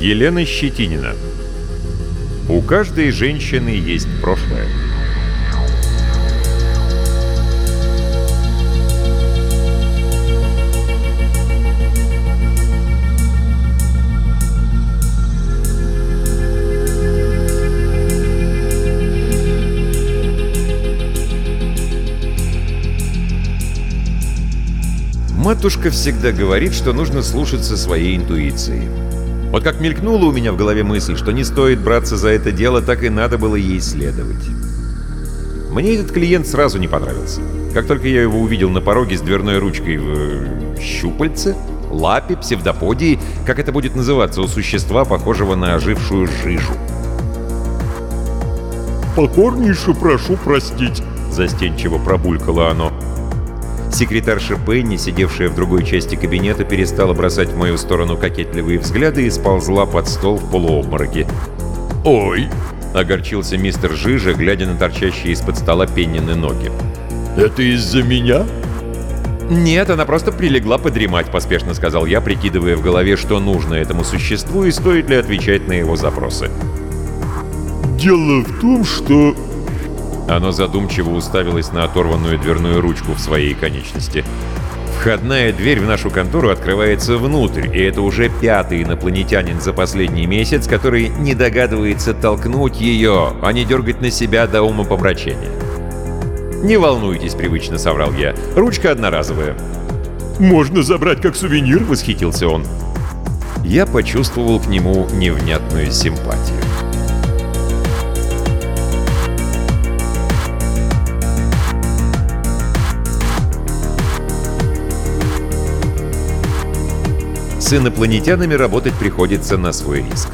Елена Щетинина. У каждой женщины есть прошлое. Матушка всегда говорит, что нужно слушаться своей интуиции. Вот как мелькнула у меня в голове мысль, что не стоит браться за это дело, так и надо было ей следовать. Мне этот клиент сразу не понравился. Как только я его увидел на пороге с дверной ручкой в э, щупальце, лапе, псевдоподии, как это будет называться у существа, похожего на ожившую жижу. «Покорнейше прошу простить», — застенчиво пробулькало оно. Секретарша Пенни, сидевшая в другой части кабинета, перестала бросать в мою сторону кокетливые взгляды и сползла под стол в полуобмороке. «Ой!» — огорчился мистер Жижа, глядя на торчащие из-под стола Пеннины ноги. «Это из-за меня?» «Нет, она просто прилегла подремать», — поспешно сказал я, прикидывая в голове, что нужно этому существу и стоит ли отвечать на его запросы. «Дело в том, что оно задумчиво уставилось на оторванную дверную ручку в своей конечности. Входная дверь в нашу контору открывается внутрь, и это уже пятый инопланетянин за последний месяц, который не догадывается толкнуть ее, а не дергать на себя до ума помрачения. «Не волнуйтесь», — привычно соврал я. «Ручка одноразовая». «Можно забрать как сувенир?» — восхитился он. Я почувствовал к нему невнятную симпатию. С инопланетянами работать приходится на свой риск.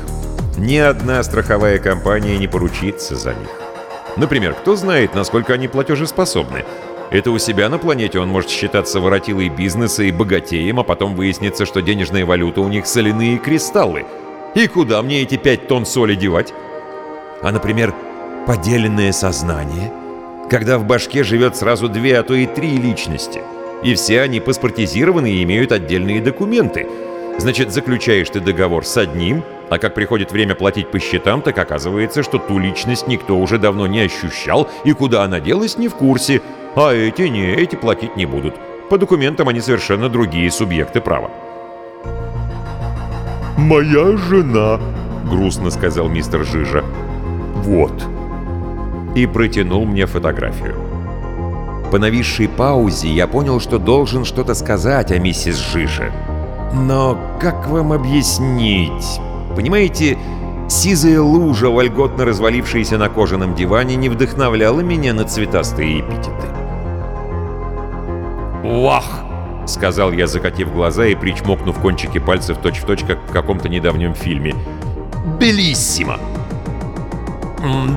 Ни одна страховая компания не поручится за них. Например, кто знает, насколько они платежеспособны. Это у себя на планете он может считаться воротилой бизнеса и богатеем, а потом выяснится, что денежная валюта у них соляные кристаллы. И куда мне эти пять тонн соли девать? А, например, поделенное сознание, когда в башке живет сразу две, а то и три личности. И все они паспортизированы и имеют отдельные документы — Значит, заключаешь ты договор с одним, а как приходит время платить по счетам, так оказывается, что ту личность никто уже давно не ощущал, и куда она делась, не в курсе. А эти не, эти платить не будут. По документам они совершенно другие субъекты права. «Моя жена», — грустно сказал мистер Жижа. «Вот». И протянул мне фотографию. По нависшей паузе я понял, что должен что-то сказать о миссис Жиже. Но как вам объяснить? Понимаете, сизая лужа, вольготно развалившаяся на кожаном диване, не вдохновляла меня на цветастые эпитеты. «Вах!» — сказал я, закатив глаза и причмокнув кончики пальцев точь-в-точь, точь, как в каком-то недавнем фильме. «Белиссимо!»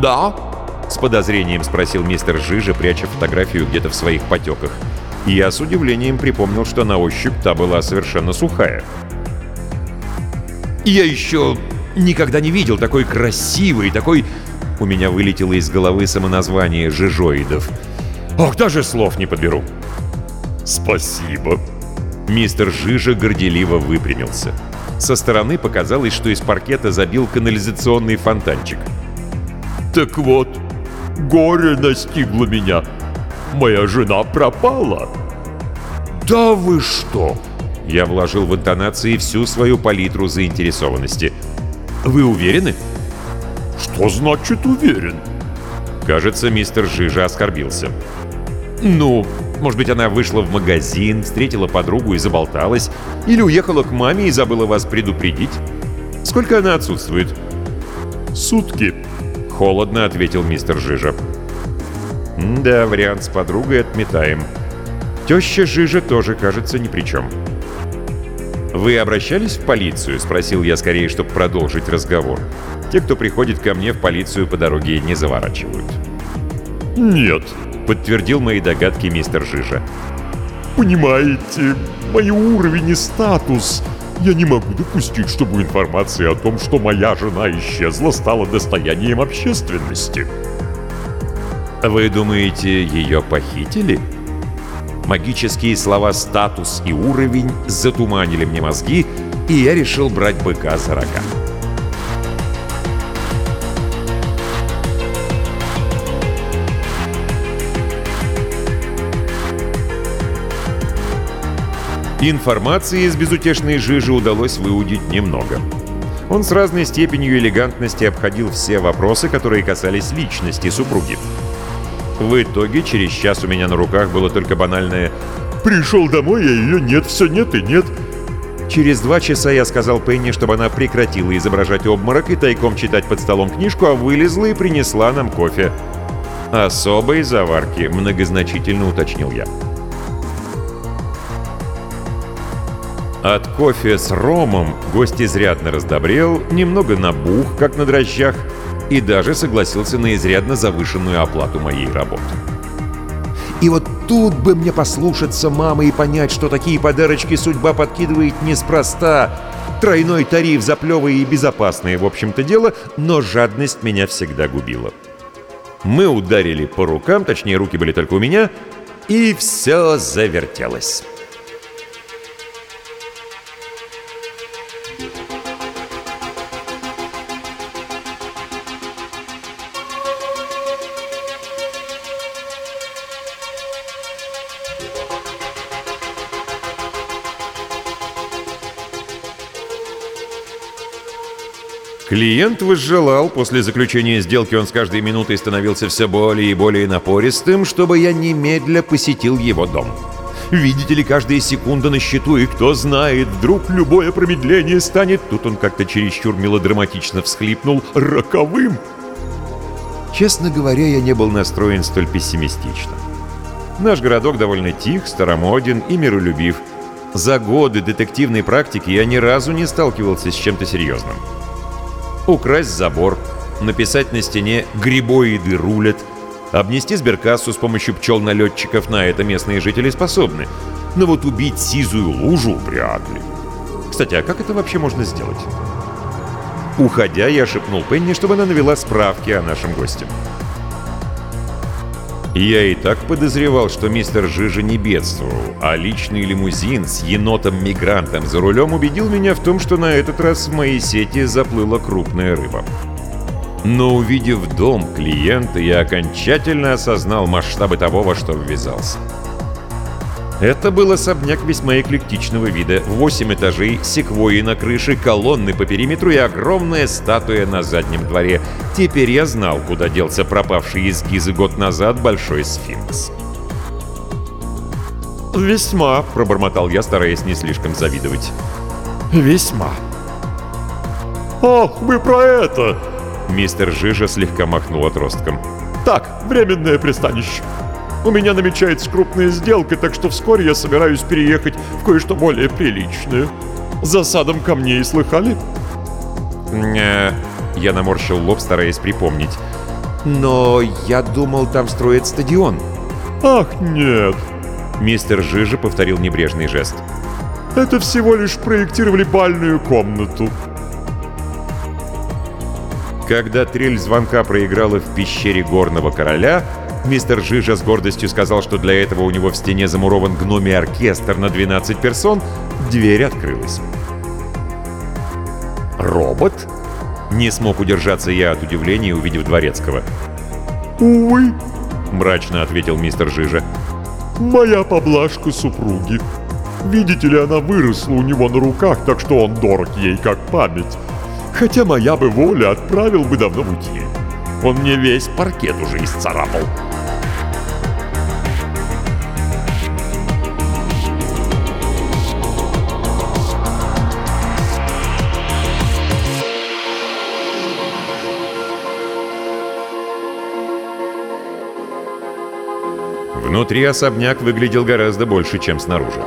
«Да?» — с подозрением спросил мистер Жижа, пряча фотографию где-то в своих потеках я с удивлением припомнил, что на ощупь та была совершенно сухая. «Я еще никогда не видел такой красивой, такой...» У меня вылетело из головы самоназвание жижоидов. «Ох, даже слов не подберу!» «Спасибо!» Мистер Жижа горделиво выпрямился. Со стороны показалось, что из паркета забил канализационный фонтанчик. «Так вот, горе настигло меня!» Моя жена пропала!» «Да вы что!» Я вложил в интонации всю свою палитру заинтересованности. «Вы уверены?» «Что значит уверен?» Кажется, мистер Жижа оскорбился. «Ну, может быть, она вышла в магазин, встретила подругу и заболталась, или уехала к маме и забыла вас предупредить? Сколько она отсутствует?» «Сутки», — холодно ответил мистер Жижа. Да, вариант с подругой отметаем. Теща Жижа тоже, кажется, ни при чем. «Вы обращались в полицию?» — спросил я скорее, чтобы продолжить разговор. Те, кто приходит ко мне в полицию по дороге, не заворачивают. «Нет», — подтвердил мои догадки мистер Жижа. «Понимаете, мой уровень и статус. Я не могу допустить, чтобы информация о том, что моя жена исчезла, стала достоянием общественности». Вы думаете, ее похитили? Магические слова «статус» и «уровень» затуманили мне мозги, и я решил брать быка за рога. Информации из безутешной жижи удалось выудить немного. Он с разной степенью элегантности обходил все вопросы, которые касались личности супруги. В итоге через час у меня на руках было только банальное «Пришел домой, а ее нет, все нет и нет». Через два часа я сказал Пенни, чтобы она прекратила изображать обморок и тайком читать под столом книжку, а вылезла и принесла нам кофе. «Особой заварки», — многозначительно уточнил я. От кофе с ромом гость изрядно раздобрел, немного набух, как на дрожжах, и даже согласился на изрядно завышенную оплату моей работы. И вот тут бы мне послушаться мамы и понять, что такие подарочки судьба подкидывает неспроста. Тройной тариф за плевое и безопасное, в общем-то, дело, но жадность меня всегда губила. Мы ударили по рукам, точнее, руки были только у меня, и все завертелось. Клиент возжелал, после заключения сделки он с каждой минутой становился все более и более напористым, чтобы я немедля посетил его дом. Видите ли, каждая секунда на счету, и кто знает, вдруг любое промедление станет, тут он как-то чересчур мелодраматично всхлипнул, роковым. Честно говоря, я не был настроен столь пессимистично. Наш городок довольно тих, старомоден и миролюбив. За годы детективной практики я ни разу не сталкивался с чем-то серьезным украсть забор, написать на стене «грибоиды рулят», обнести сберкассу с помощью пчел-налетчиков на это местные жители способны. Но вот убить сизую лужу вряд ли. Кстати, а как это вообще можно сделать? Уходя, я шепнул Пенни, чтобы она навела справки о нашем госте. Я и так подозревал, что мистер Жижа не бедствовал, а личный лимузин с енотом-мигрантом за рулем убедил меня в том, что на этот раз в моей сети заплыла крупная рыба. Но увидев дом клиента, я окончательно осознал масштабы того, во что ввязался. Это был особняк весьма эклектичного вида. Восемь этажей, секвойи на крыше, колонны по периметру и огромная статуя на заднем дворе. Теперь я знал, куда делся пропавший из Гизы год назад большой сфинкс. «Весьма», — пробормотал я, стараясь не слишком завидовать. «Весьма». «Ах, мы про это!» Мистер Жижа слегка махнул отростком. «Так, временное пристанище. У меня намечается крупная сделка, так что вскоре я собираюсь переехать в кое-что более приличное. За садом камней слыхали? Э, я наморщил лоб, стараясь припомнить. Но я думал, там строят стадион. Ах, нет. Мистер Жижа повторил небрежный жест. Это всего лишь проектировали бальную комнату. Когда трель звонка проиграла в пещере горного короля, Мистер Жижа с гордостью сказал, что для этого у него в стене замурован гномий оркестр на 12 персон. Дверь открылась. «Робот?» Не смог удержаться я от удивления, увидев Дворецкого. «Увы», — мрачно ответил мистер Жижа. «Моя поблажка супруги. Видите ли, она выросла у него на руках, так что он дорог ей как память. Хотя моя бы воля отправил бы давно в утиль. Он мне весь паркет уже исцарапал». Внутри особняк выглядел гораздо больше, чем снаружи.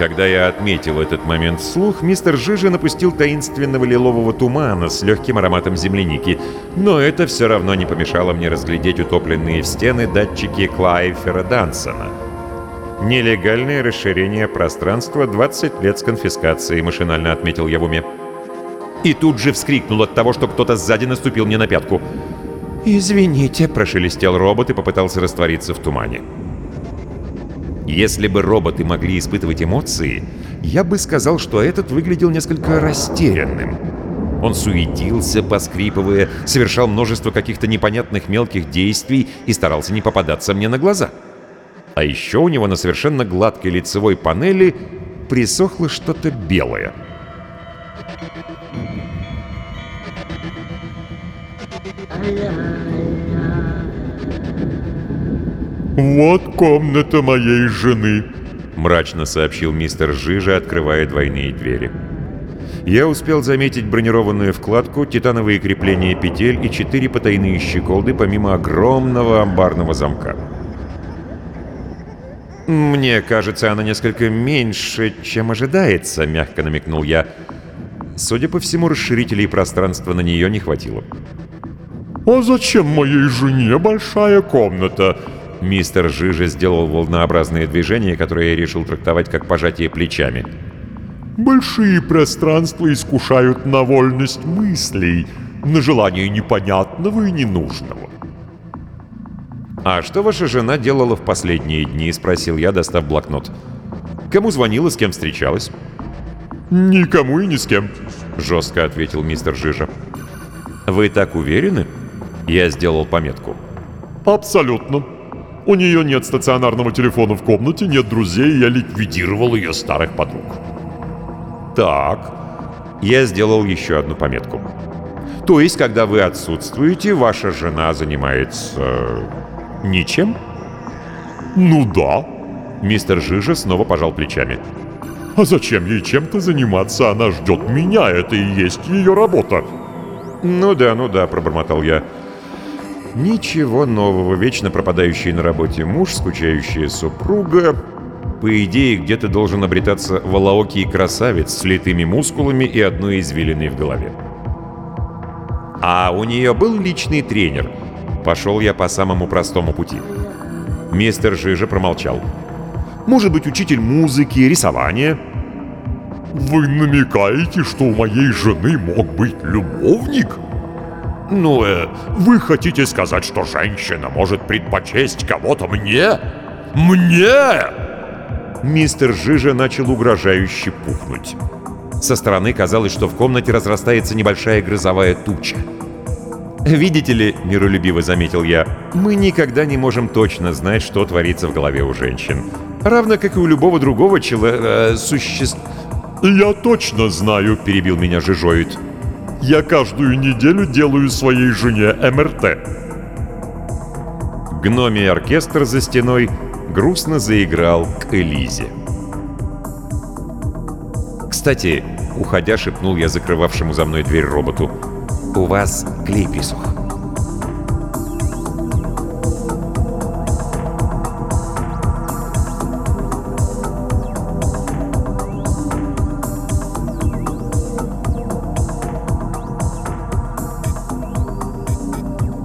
Когда я отметил этот момент вслух, мистер Жижа напустил таинственного лилового тумана с легким ароматом земляники, но это все равно не помешало мне разглядеть утопленные в стены датчики Клайфера Дансона. «Нелегальное расширение пространства, 20 лет с конфискацией», — машинально отметил я в уме. И тут же вскрикнул от того, что кто-то сзади наступил мне на пятку. «Извините», — прошелестел робот и попытался раствориться в тумане. Если бы роботы могли испытывать эмоции, я бы сказал, что этот выглядел несколько растерянным. Он суетился, поскрипывая, совершал множество каких-то непонятных мелких действий и старался не попадаться мне на глаза. А еще у него на совершенно гладкой лицевой панели присохло что-то белое. «Вот комната моей жены», — мрачно сообщил мистер Жижа, открывая двойные двери. Я успел заметить бронированную вкладку, титановые крепления петель и четыре потайные щеколды, помимо огромного амбарного замка. «Мне кажется, она несколько меньше, чем ожидается», — мягко намекнул я. Судя по всему, расширителей пространства на нее не хватило. «А зачем моей жене большая комната?» Мистер Жижа сделал волнообразные движения, которые я решил трактовать как пожатие плечами. «Большие пространства искушают на вольность мыслей, на желание непонятного и ненужного». «А что ваша жена делала в последние дни?» — спросил я, достав блокнот. «Кому звонила, с кем встречалась?» «Никому и ни с кем», — жестко ответил мистер Жижа. «Вы так уверены?» Я сделал пометку. «Абсолютно. У нее нет стационарного телефона в комнате, нет друзей, я ликвидировал ее старых подруг». «Так». Я сделал еще одну пометку. «То есть, когда вы отсутствуете, ваша жена занимается... ничем?» «Ну да». Мистер Жижа снова пожал плечами. «А зачем ей чем-то заниматься? Она ждет меня, это и есть ее работа». «Ну да, ну да», — пробормотал я. Ничего нового, вечно пропадающий на работе муж, скучающая супруга. По идее, где-то должен обретаться волоокий красавец с литыми мускулами и одной извилиной в голове. А у нее был личный тренер. Пошел я по самому простому пути. Мистер Жижа промолчал. Может быть, учитель музыки, рисования? «Вы намекаете, что у моей жены мог быть любовник?» «Ну, э, вы хотите сказать, что женщина может предпочесть кого-то мне? Мне?» Мистер Жижа начал угрожающе пухнуть. Со стороны казалось, что в комнате разрастается небольшая грозовая туча. «Видите ли, — миролюбиво заметил я, — мы никогда не можем точно знать, что творится в голове у женщин. Равно как и у любого другого человека... Э, существ...» «Я точно знаю», — перебил меня Жижоид. Я каждую неделю делаю своей жене МРТ. Гномий оркестр за стеной грустно заиграл к Элизе. «Кстати», — уходя, шепнул я закрывавшему за мной дверь роботу, «у вас клей присох».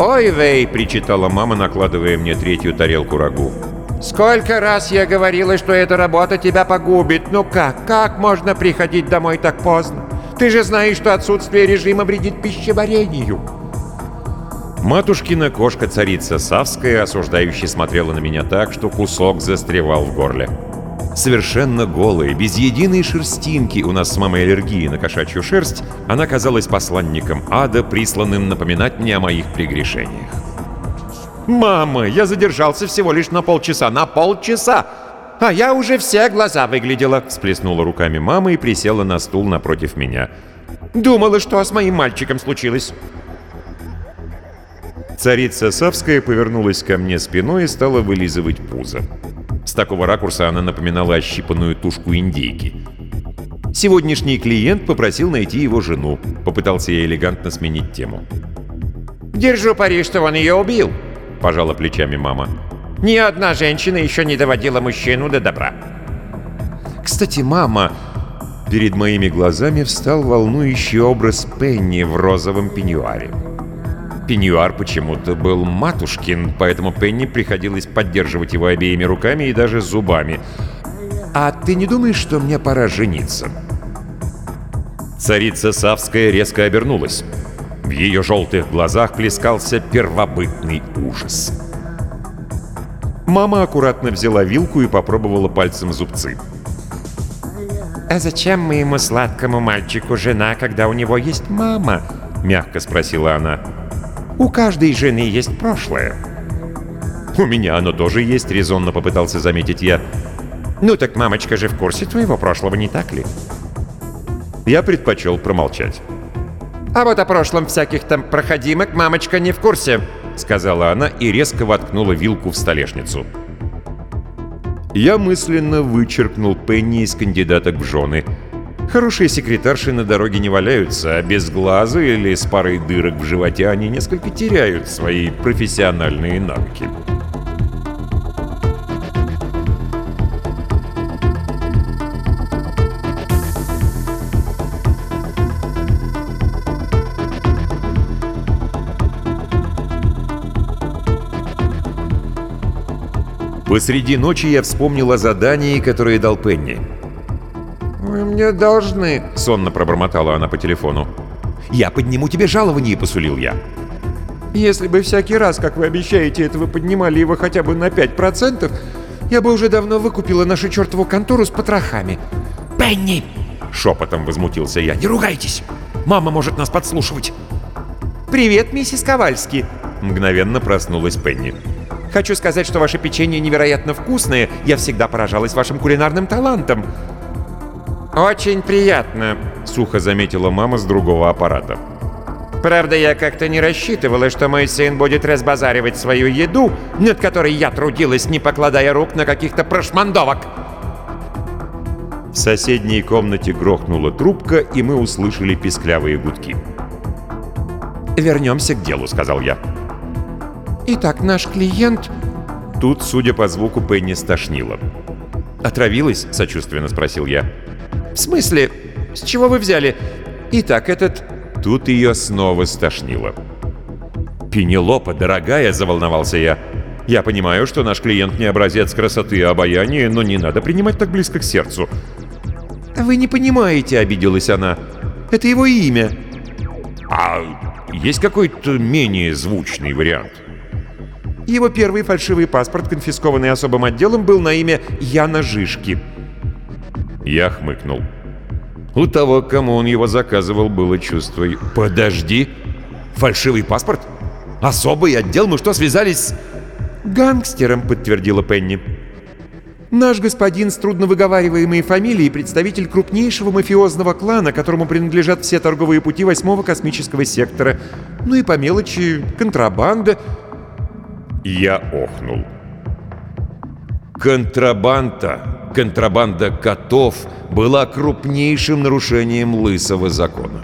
«Ой, Вей!» — причитала мама, накладывая мне третью тарелку рагу. «Сколько раз я говорила, что эта работа тебя погубит! Ну как? Как можно приходить домой так поздно? Ты же знаешь, что отсутствие режима вредит пищеварению!» Матушкина кошка-царица Савская осуждающе смотрела на меня так, что кусок застревал в горле. Совершенно голая, без единой шерстинки, у нас с мамой аллергии на кошачью шерсть, она казалась посланником ада, присланным напоминать мне о моих прегрешениях. «Мама, я задержался всего лишь на полчаса, на полчаса! А я уже все глаза выглядела!» Всплеснула руками мама и присела на стул напротив меня. «Думала, что с моим мальчиком случилось!» Царица Савская повернулась ко мне спиной и стала вылизывать пузо. С такого ракурса она напоминала ощипанную тушку индейки. Сегодняшний клиент попросил найти его жену. Попытался я элегантно сменить тему. «Держу пари, что он ее убил», — пожала плечами мама. «Ни одна женщина еще не доводила мужчину до добра». «Кстати, мама...» Перед моими глазами встал волнующий образ Пенни в розовом пеньюаре. Пеньюар почему-то был матушкин, поэтому Пенни приходилось поддерживать его обеими руками и даже зубами. «А ты не думаешь, что мне пора жениться?» Царица Савская резко обернулась. В ее желтых глазах плескался первобытный ужас. Мама аккуратно взяла вилку и попробовала пальцем зубцы. «А зачем моему сладкому мальчику жена, когда у него есть мама?» — мягко спросила она. У каждой жены есть прошлое. У меня оно тоже есть, резонно попытался заметить я. Ну так мамочка же в курсе твоего прошлого, не так ли? Я предпочел промолчать. А вот о прошлом всяких там проходимок мамочка не в курсе, сказала она и резко воткнула вилку в столешницу. Я мысленно вычеркнул Пенни из кандидаток в жены. Хорошие секретарши на дороге не валяются, а без глаза или с парой дырок в животе они несколько теряют свои профессиональные навыки. Посреди ночи я вспомнил о задании, которое дал Пенни. «Вы мне должны», — сонно пробормотала она по телефону. «Я подниму тебе жалование», — посулил я. «Если бы всякий раз, как вы обещаете, это вы поднимали его хотя бы на 5%, я бы уже давно выкупила нашу чертову контору с потрохами». «Пенни!» — шепотом возмутился я. «Не ругайтесь! Мама может нас подслушивать!» «Привет, миссис Ковальски!» — мгновенно проснулась Пенни. Хочу сказать, что ваше печенье невероятно вкусное. Я всегда поражалась вашим кулинарным талантом». «Очень приятно», — сухо заметила мама с другого аппарата. «Правда, я как-то не рассчитывала, что мой сын будет разбазаривать свою еду, над которой я трудилась, не покладая рук на каких-то прошмандовок». В соседней комнате грохнула трубка, и мы услышали писклявые гудки. «Вернемся к делу», — сказал я. «Итак, наш клиент...» Тут, судя по звуку, Пенни стошнило. «Отравилась?» — сочувственно спросил я. «В смысле? С чего вы взяли? Итак, этот...» Тут ее снова стошнило. «Пенелопа, дорогая!» — заволновался я. «Я понимаю, что наш клиент не образец красоты и обаяния, но не надо принимать так близко к сердцу». «Вы не понимаете», — обиделась она. «Это его имя». «А есть какой-то менее звучный вариант?» Его первый фальшивый паспорт, конфискованный особым отделом, был на имя Яна Жишки. Я хмыкнул. У того, кому он его заказывал, было чувство... Подожди! Фальшивый паспорт? Особый отдел? Мы что, связались с... «Гангстером», — подтвердила Пенни. «Наш господин с трудновыговариваемой фамилией представитель крупнейшего мафиозного клана, которому принадлежат все торговые пути восьмого космического сектора. Ну и по мелочи контрабанда, я охнул. Контрабанда, контрабанда котов была крупнейшим нарушением лысого закона.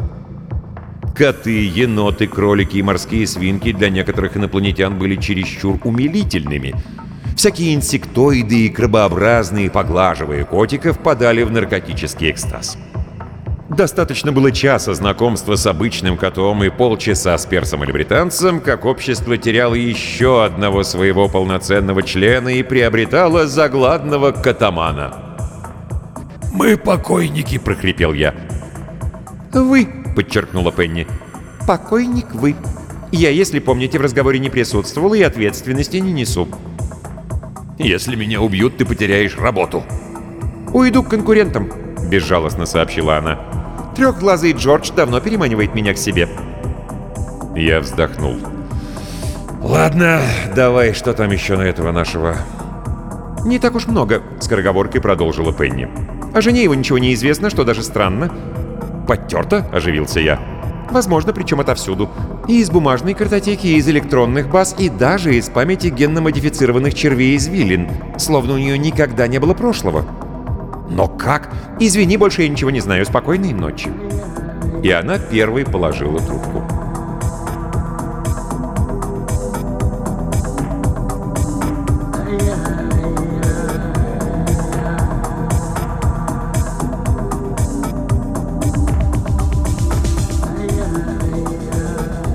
Коты, еноты, кролики и морские свинки для некоторых инопланетян были чересчур умилительными. Всякие инсектоиды и крабообразные, поглаживая котиков, подали в наркотический экстаз. Достаточно было часа знакомства с обычным котом и полчаса с персом или британцем, как общество теряло еще одного своего полноценного члена и приобретало загладного катамана. «Мы покойники!» — прохрипел я. «Вы!» — подчеркнула Пенни. «Покойник вы. Я, если помните, в разговоре не присутствовал и ответственности не несу». «Если меня убьют, ты потеряешь работу». «Уйду к конкурентам», — безжалостно сообщила она. Трехглазый Джордж давно переманивает меня к себе. Я вздохнул. «Ладно, давай, что там еще на этого нашего?» «Не так уж много», — скороговоркой продолжила Пенни. «О жене его ничего не известно, что даже странно». «Подтерто?» — оживился я. «Возможно, причем отовсюду. И из бумажной картотеки, и из электронных баз, и даже из памяти генно-модифицированных червей из Виллин, словно у нее никогда не было прошлого». «Но как?» «Извини, больше я ничего не знаю. Спокойной ночи». И она первой положила трубку.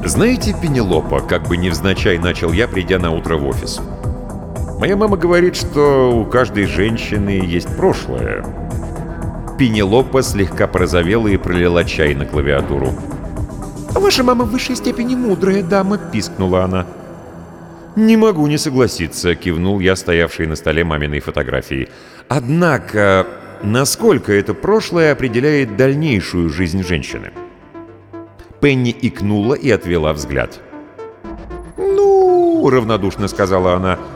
«Знаете, Пенелопа, как бы невзначай начал я, придя на утро в офис. Моя мама говорит, что у каждой женщины есть прошлое. Пенелопа слегка порозовела и пролила чай на клавиатуру. «Ваша мама в высшей степени мудрая дама», — пискнула она. «Не могу не согласиться», — кивнул я, стоявший на столе маминой фотографии. «Однако, насколько это прошлое определяет дальнейшую жизнь женщины?» Пенни икнула и отвела взгляд. «Ну, — равнодушно сказала она, —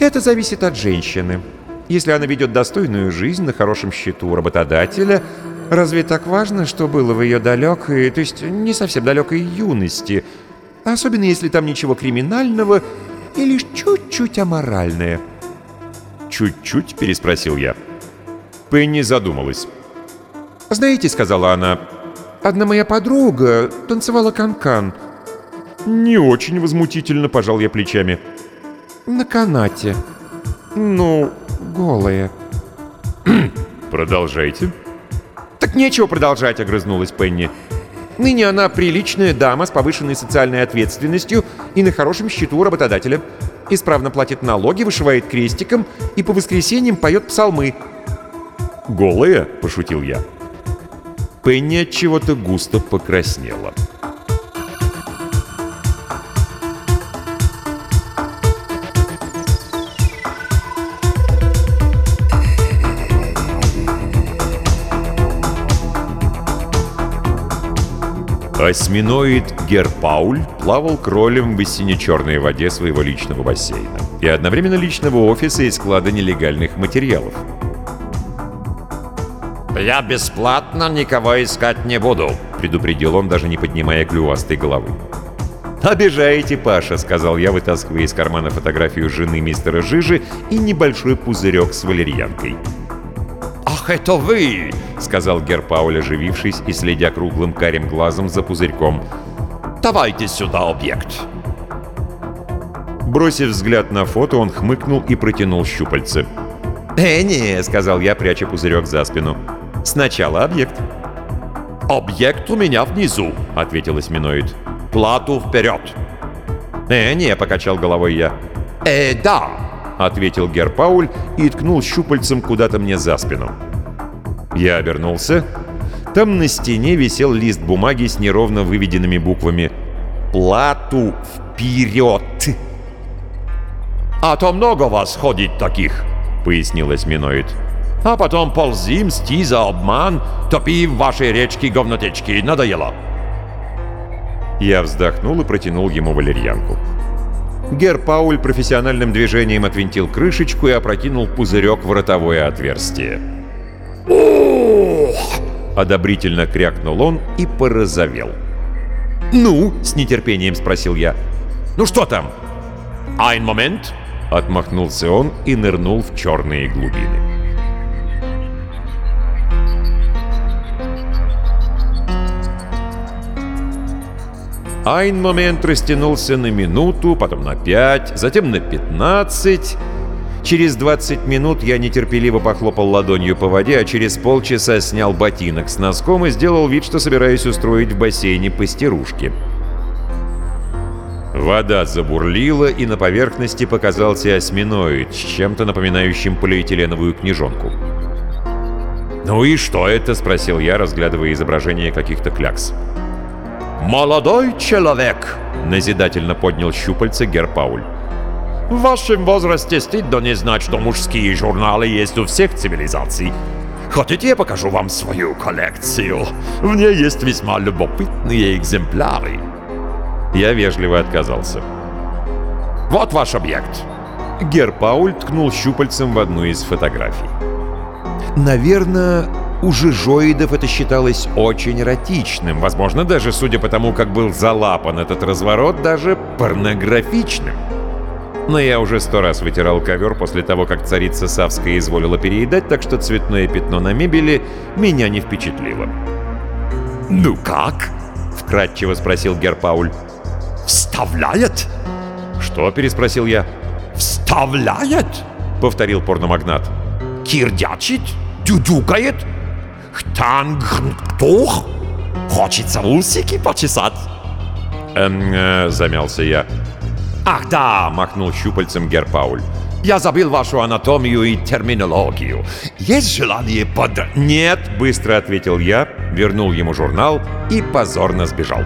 это зависит от женщины. Если она ведет достойную жизнь на хорошем счету у работодателя, разве так важно, что было в ее далекой, то есть не совсем далекой юности, особенно если там ничего криминального и лишь чуть-чуть аморальное? «Чуть-чуть?» — переспросил я. Пенни задумалась. «Знаете, — сказала она, — одна моя подруга танцевала канкан. -кан. «Не очень возмутительно», — пожал я плечами. «На канате. Ну, голая». «Продолжайте». «Так нечего продолжать», — огрызнулась Пенни. «Ныне она приличная дама с повышенной социальной ответственностью и на хорошем счету работодателя. Исправно платит налоги, вышивает крестиком и по воскресеньям поет псалмы». «Голая?» — пошутил я. Пенни от чего-то густо покраснела. Осьминоид Герпауль плавал кролем в сине-черной воде своего личного бассейна и одновременно личного офиса и склада нелегальных материалов. «Я бесплатно никого искать не буду», — предупредил он, даже не поднимая клювастой головы. «Обижаете, Паша», — сказал я, вытаскивая из кармана фотографию жены мистера Жижи и небольшой пузырек с валерьянкой. «Ах, это вы!» — сказал Герпауль, оживившись и следя круглым карим глазом за пузырьком. «Давайте сюда объект!» Бросив взгляд на фото, он хмыкнул и протянул щупальце. «Э, не!» — сказал я, пряча пузырек за спину. «Сначала объект». «Объект у меня внизу», — ответил осьминоид. «Плату вперед!» «Э, не!» — покачал головой я. «Э, да!» — ответил Герпауль и ткнул щупальцем куда-то мне за спину. Я обернулся. Там на стене висел лист бумаги с неровно выведенными буквами «Плату вперед!» «А то много вас ходит таких», — пояснил осьминоид. «А потом ползи, мсти за обман, топи в вашей речке говнотечки. Надоело». Я вздохнул и протянул ему валерьянку. Гер Пауль профессиональным движением отвинтил крышечку и опрокинул пузырек в ротовое отверстие. Одобрительно крякнул он и порозовел. «Ну?» — с нетерпением спросил я. «Ну что там?» «Айн момент!» — отмахнулся он и нырнул в черные глубины. Айн момент растянулся на минуту, потом на пять, затем на пятнадцать. Через 20 минут я нетерпеливо похлопал ладонью по воде, а через полчаса снял ботинок с носком и сделал вид, что собираюсь устроить в бассейне пастерушки. Вода забурлила, и на поверхности показался осьминоид с чем-то напоминающим полиэтиленовую книжонку. «Ну и что это?» — спросил я, разглядывая изображение каких-то клякс. «Молодой человек!» — назидательно поднял щупальце Герпауль. В вашем возрасте стыдно не знать, что мужские журналы есть у всех цивилизаций. Хотите, я покажу вам свою коллекцию? В ней есть весьма любопытные экземпляры. Я вежливо отказался. Вот ваш объект. Гер Пауль ткнул щупальцем в одну из фотографий. Наверное, у жижоидов это считалось очень эротичным, возможно, даже, судя по тому, как был залапан этот разворот, даже порнографичным но я уже сто раз вытирал ковер после того, как царица Савская изволила переедать, так что цветное пятно на мебели меня не впечатлило. «Ну как?» — вкратчиво спросил Герпауль. «Вставляет?» «Что?» — переспросил я. «Вставляет?» — повторил порномагнат. «Кирдячит? Дюдюкает? Хтангхтух? Хочется усики почесать?» «Эм, э, замялся я. «Ах да!» — махнул щупальцем Герпауль. «Я забыл вашу анатомию и терминологию. Есть желание под...» «Нет!» — быстро ответил я, вернул ему журнал и позорно сбежал.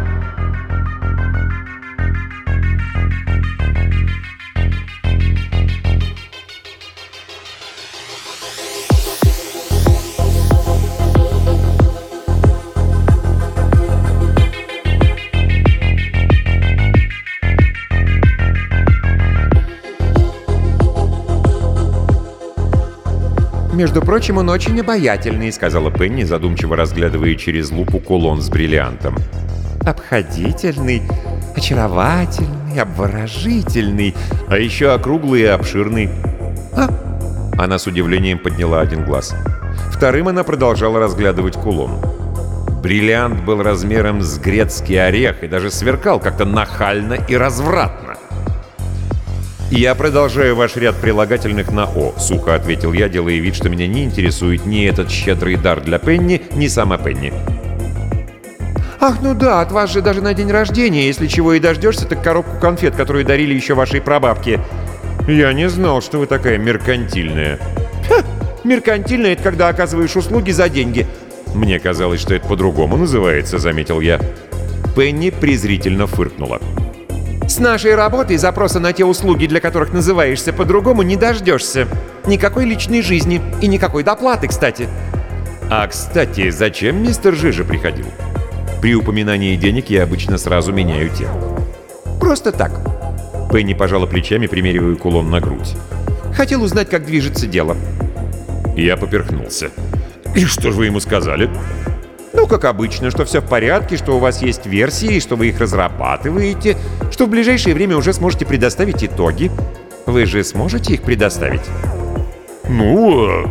«Между прочим, он очень обаятельный», — сказала Пенни, задумчиво разглядывая через лупу кулон с бриллиантом. «Обходительный, очаровательный, обворожительный, а еще округлый и обширный». «А?» Она с удивлением подняла один глаз. Вторым она продолжала разглядывать кулон. Бриллиант был размером с грецкий орех и даже сверкал как-то нахально и развратно. «Я продолжаю ваш ряд прилагательных на «о», — сухо ответил я, делая вид, что меня не интересует ни этот щедрый дар для Пенни, ни сама Пенни. «Ах, ну да, от вас же даже на день рождения, если чего и дождешься, так коробку конфет, которую дарили еще вашей прабабке». «Я не знал, что вы такая меркантильная». «Ха, меркантильная — это когда оказываешь услуги за деньги». «Мне казалось, что это по-другому называется», — заметил я. Пенни презрительно фыркнула. С нашей работой запроса на те услуги, для которых называешься по-другому, не дождешься. Никакой личной жизни и никакой доплаты, кстати. А, кстати, зачем мистер Жижа приходил? При упоминании денег я обычно сразу меняю тему. Просто так. Пенни пожала плечами, примеривая кулон на грудь. Хотел узнать, как движется дело. Я поперхнулся. И что же вы ему сказали? Ну, как обычно, что все в порядке, что у вас есть версии, что вы их разрабатываете, что в ближайшее время уже сможете предоставить итоги. Вы же сможете их предоставить? Ну,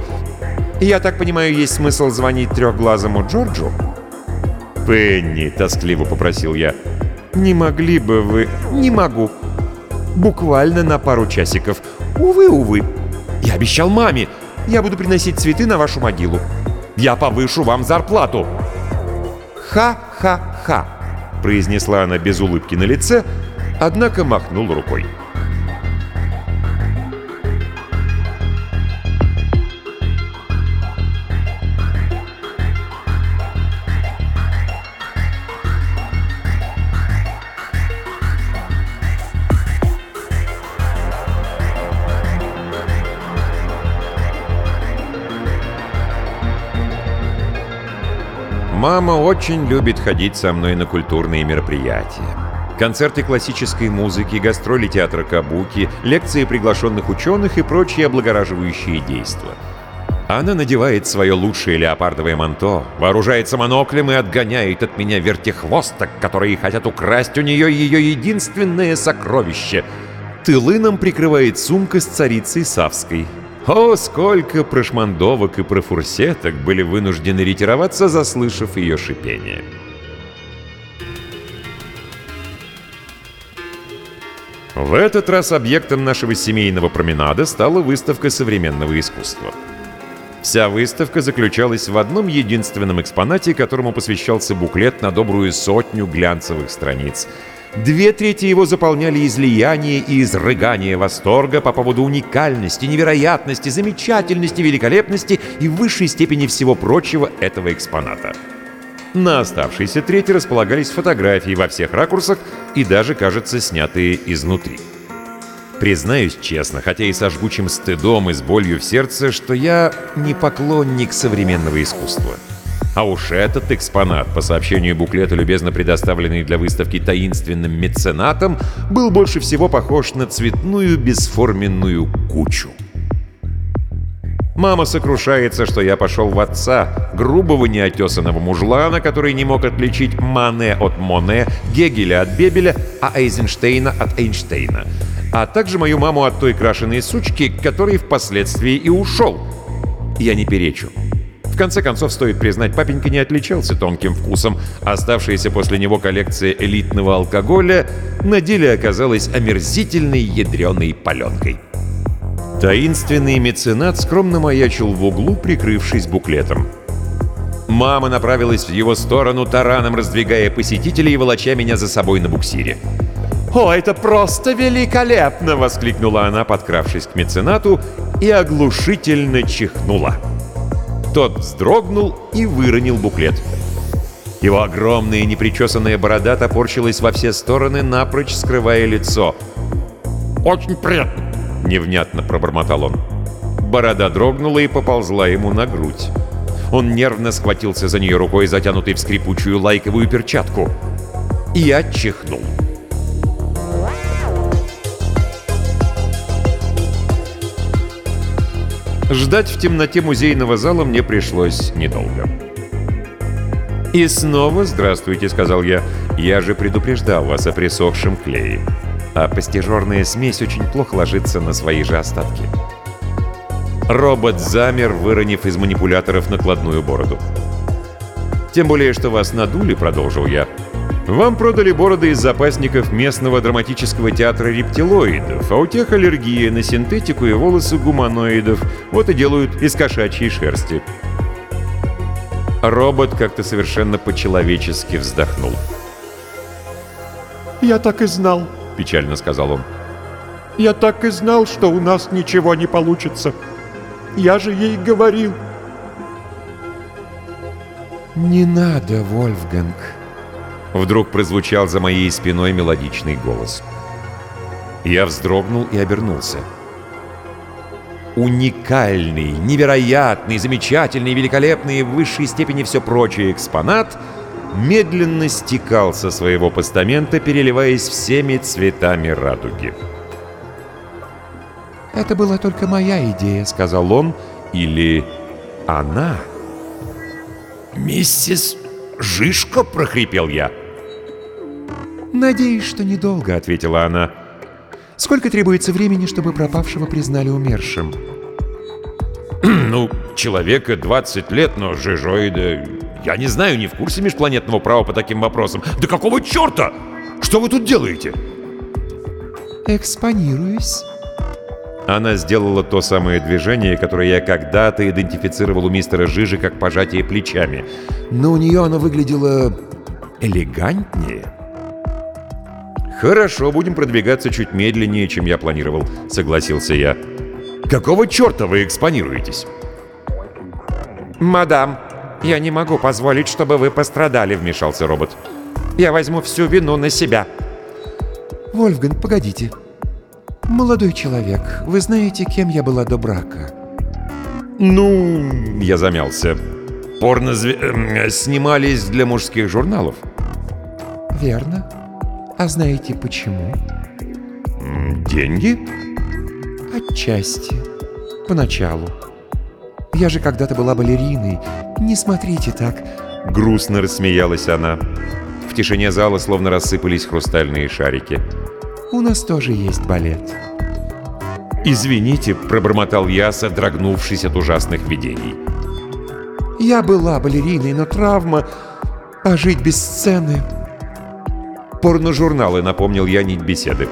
Я так понимаю, есть смысл звонить трехглазому Джорджу? Пенни, тоскливо попросил я. Не могли бы вы... Не могу. Буквально на пару часиков. Увы, увы. Я обещал маме. Я буду приносить цветы на вашу могилу. Я повышу вам зарплату. «Ха-ха-ха», — произнесла она без улыбки на лице, однако махнула рукой. Мама очень любит ходить со мной на культурные мероприятия. Концерты классической музыки, гастроли театра Кабуки, лекции приглашенных ученых и прочие облагораживающие действия. Она надевает свое лучшее леопардовое манто, вооружается моноклем и отгоняет от меня вертихвосток, которые хотят украсть у нее ее единственное сокровище. Тылы нам прикрывает сумка с царицей Савской, о, сколько прошмандовок и профурсеток были вынуждены ретироваться, заслышав ее шипение. В этот раз объектом нашего семейного променада стала выставка современного искусства. Вся выставка заключалась в одном единственном экспонате, которому посвящался буклет на добрую сотню глянцевых страниц – Две трети его заполняли излияние и изрыгание восторга по поводу уникальности, невероятности, замечательности, великолепности и высшей степени всего прочего этого экспоната. На оставшейся трети располагались фотографии во всех ракурсах и даже, кажется, снятые изнутри. Признаюсь честно, хотя и со жгучим стыдом и с болью в сердце, что я не поклонник современного искусства. А уж этот экспонат, по сообщению буклета, любезно предоставленный для выставки таинственным меценатом, был больше всего похож на цветную бесформенную кучу. Мама сокрушается, что я пошел в отца, грубого неотесанного мужлана, который не мог отличить Мане от Моне, Гегеля от Бебеля, а Эйзенштейна от Эйнштейна. А также мою маму от той крашеной сучки, который впоследствии и ушел. Я не перечу. В конце концов, стоит признать, папенька не отличался тонким вкусом. Оставшаяся после него коллекция элитного алкоголя на деле оказалась омерзительной ядреной паленкой. Таинственный меценат скромно маячил в углу, прикрывшись буклетом. Мама направилась в его сторону, тараном раздвигая посетителей и волоча меня за собой на буксире. «О, это просто великолепно!» — воскликнула она, подкравшись к меценату, и оглушительно чихнула. Тот вздрогнул и выронил буклет. Его огромная непричесанная борода топорщилась во все стороны, напрочь скрывая лицо. «Очень приятно!» — невнятно пробормотал он. Борода дрогнула и поползла ему на грудь. Он нервно схватился за нее рукой, затянутой в скрипучую лайковую перчатку. И отчихнул. Ждать в темноте музейного зала мне пришлось недолго. «И снова здравствуйте», — сказал я. «Я же предупреждал вас о присохшем клее. А постижерная смесь очень плохо ложится на свои же остатки». Робот замер, выронив из манипуляторов накладную бороду. «Тем более, что вас надули», — продолжил я. «Вам продали бороды из запасников местного драматического театра рептилоидов, а у тех аллергия на синтетику и волосы гуманоидов, вот и делают из кошачьей шерсти». Робот как-то совершенно по-человечески вздохнул. «Я так и знал», — печально сказал он. «Я так и знал, что у нас ничего не получится. Я же ей говорил». «Не надо, Вольфганг», — вдруг прозвучал за моей спиной мелодичный голос. Я вздрогнул и обернулся. Уникальный, невероятный, замечательный, великолепный и в высшей степени все прочее экспонат медленно стекал со своего постамента, переливаясь всеми цветами радуги. «Это была только моя идея», — сказал он, или «она». «Миссис Жишко?» — прохрипел я. «Надеюсь, что недолго», — ответила она. «Сколько требуется времени, чтобы пропавшего признали умершим?» «Ну, человека 20 лет, но жижоида... Я не знаю, не в курсе межпланетного права по таким вопросам. Да какого черта? Что вы тут делаете?» «Экспонируюсь». Она сделала то самое движение, которое я когда-то идентифицировал у мистера Жижи как пожатие плечами. Но у нее оно выглядело элегантнее. «Хорошо, будем продвигаться чуть медленнее, чем я планировал», — согласился я. «Какого черта вы экспонируетесь?» «Мадам, я не могу позволить, чтобы вы пострадали», — вмешался робот. «Я возьму всю вину на себя». «Вольфган, погодите. Молодой человек, вы знаете, кем я была до брака?» «Ну...» — я замялся. «Порно зве... э, снимались для мужских журналов». «Верно. А знаете почему?» «Деньги?» «Отчасти. Поначалу. Я же когда-то была балериной. Не смотрите так». Грустно рассмеялась она. В тишине зала словно рассыпались хрустальные шарики. «У нас тоже есть балет». «Извините», — пробормотал я, содрогнувшись от ужасных видений. «Я была балериной, но травма... А жить без сцены...» «Порножурналы», — напомнил я нить беседы.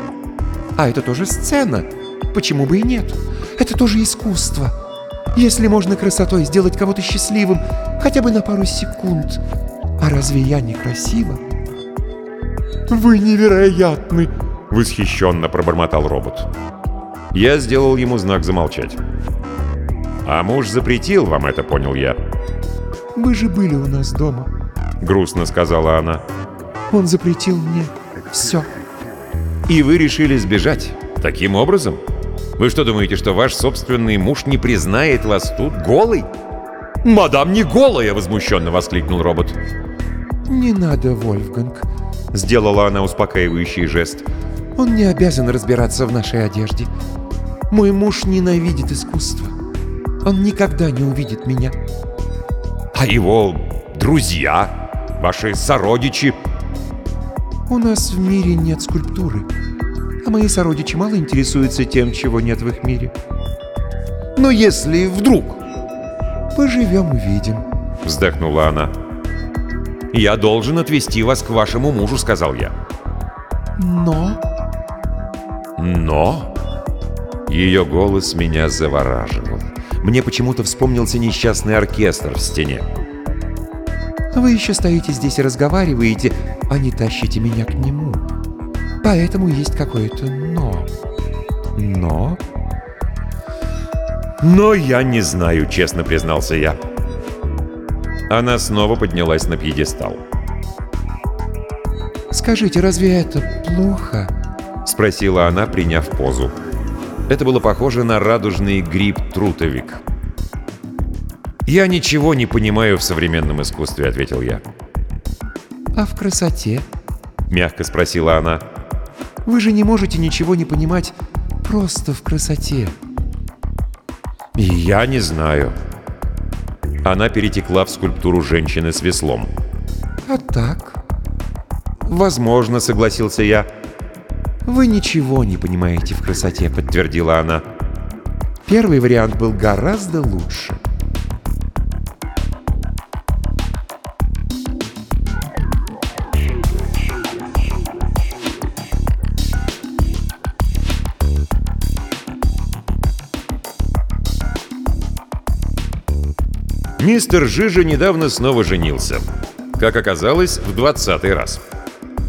«А это тоже сцена. Почему бы и нет? Это тоже искусство. Если можно красотой сделать кого-то счастливым хотя бы на пару секунд. А разве я не красива?» «Вы невероятны!» — восхищенно пробормотал робот. Я сделал ему знак замолчать. «А муж запретил вам это, понял я». «Вы же были у нас дома», — грустно сказала она. «Он запретил мне все». «И вы решили сбежать? Таким образом? Вы что думаете, что ваш собственный муж не признает вас тут голой?» «Мадам, не голая!» — возмущенно воскликнул робот. «Не надо, Вольфганг», — сделала она успокаивающий жест. «Он не обязан разбираться в нашей одежде. Мой муж ненавидит искусство. Он никогда не увидит меня». «А его друзья? Ваши сородичи?» «У нас в мире нет скульптуры, а мои сородичи мало интересуются тем, чего нет в их мире». «Но если вдруг...» «Поживем, увидим», — вздохнула она. «Я должен отвезти вас к вашему мужу», — сказал я. «Но...» «Но...» Ее голос меня завораживал. Мне почему-то вспомнился несчастный оркестр в стене. «Вы еще стоите здесь и разговариваете, а не тащите меня к нему. Поэтому есть какое-то «но». «Но...» «Но я не знаю», — честно признался я. Она снова поднялась на пьедестал. «Скажите, разве это плохо?» — спросила она, приняв позу. Это было похоже на радужный гриб-трутовик. «Я ничего не понимаю в современном искусстве», — ответил я. «А в красоте?» — мягко спросила она. «Вы же не можете ничего не понимать просто в красоте. Я не знаю. Она перетекла в скульптуру женщины с веслом. А так? «Возможно», — согласился я. Вы ничего не понимаете в красоте, подтвердила она. Первый вариант был гораздо лучше. Мистер Жижа недавно снова женился. Как оказалось, в двадцатый раз.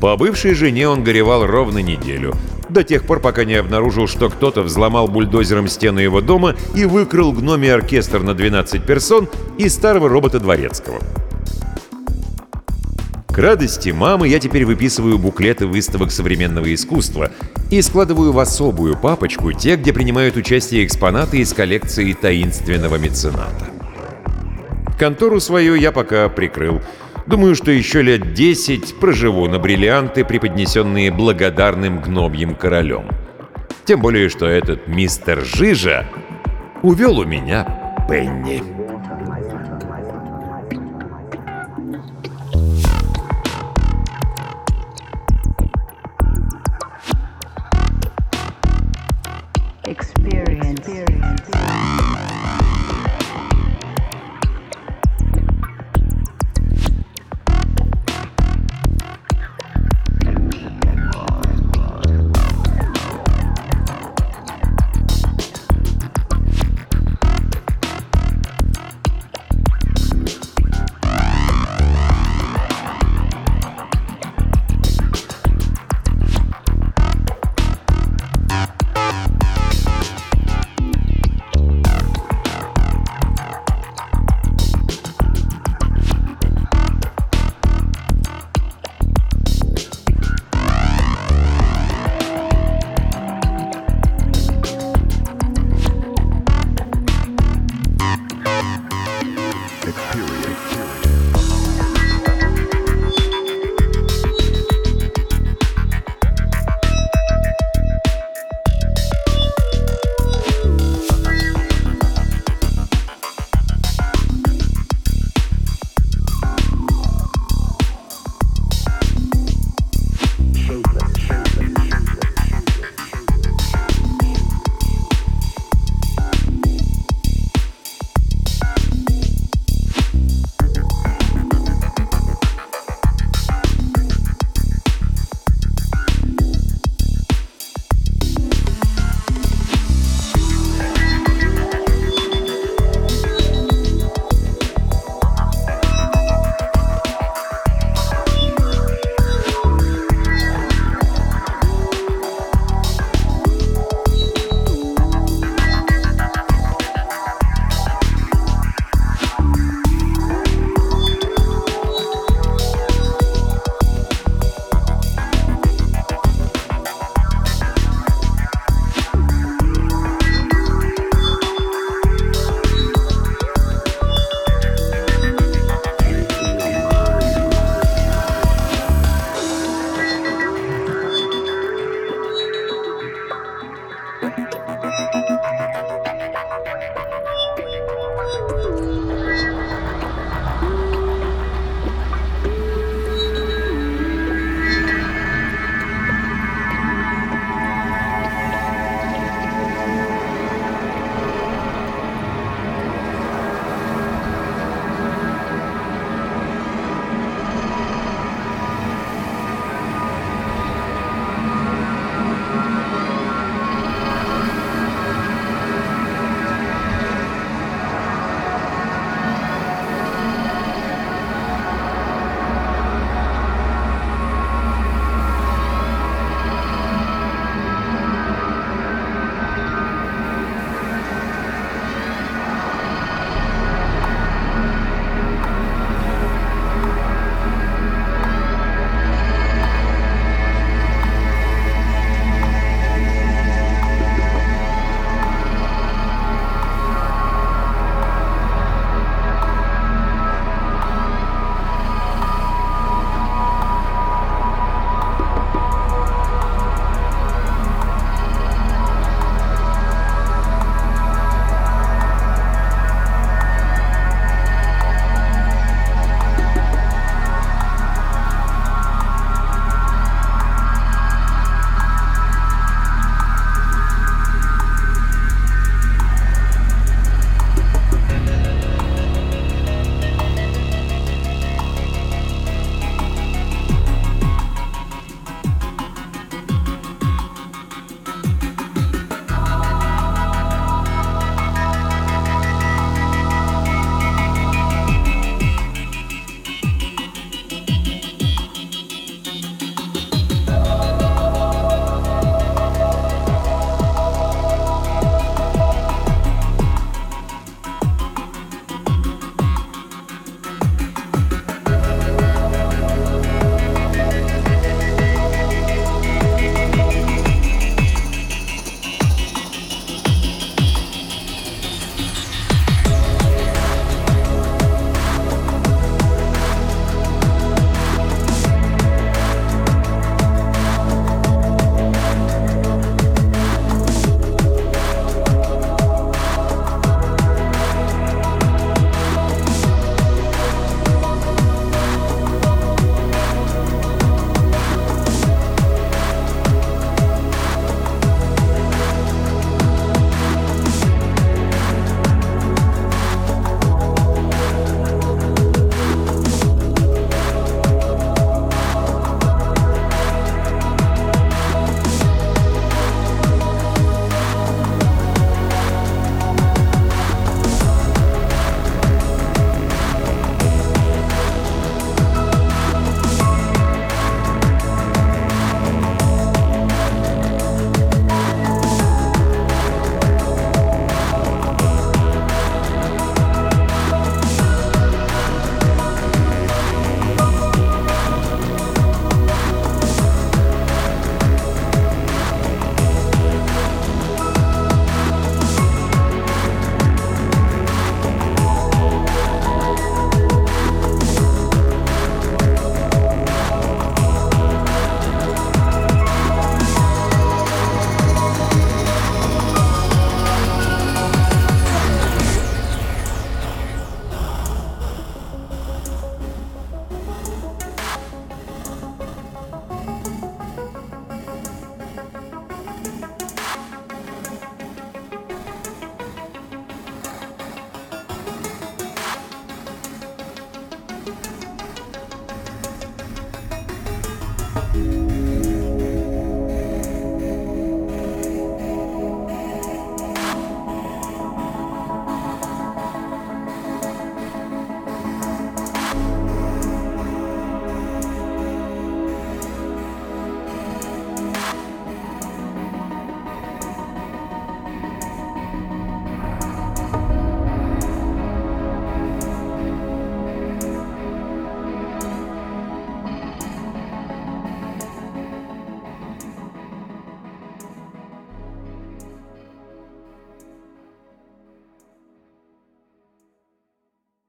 По бывшей жене он горевал ровно неделю. До тех пор, пока не обнаружил, что кто-то взломал бульдозером стену его дома и выкрал гномий оркестр на 12 персон и старого робота Дворецкого. К радости мамы я теперь выписываю буклеты выставок современного искусства и складываю в особую папочку те, где принимают участие экспонаты из коллекции таинственного мецената. Контору свою я пока прикрыл. Думаю, что еще лет 10 проживу на бриллианты, преподнесенные благодарным гномьим королем. Тем более, что этот мистер Жижа увел у меня Пенни.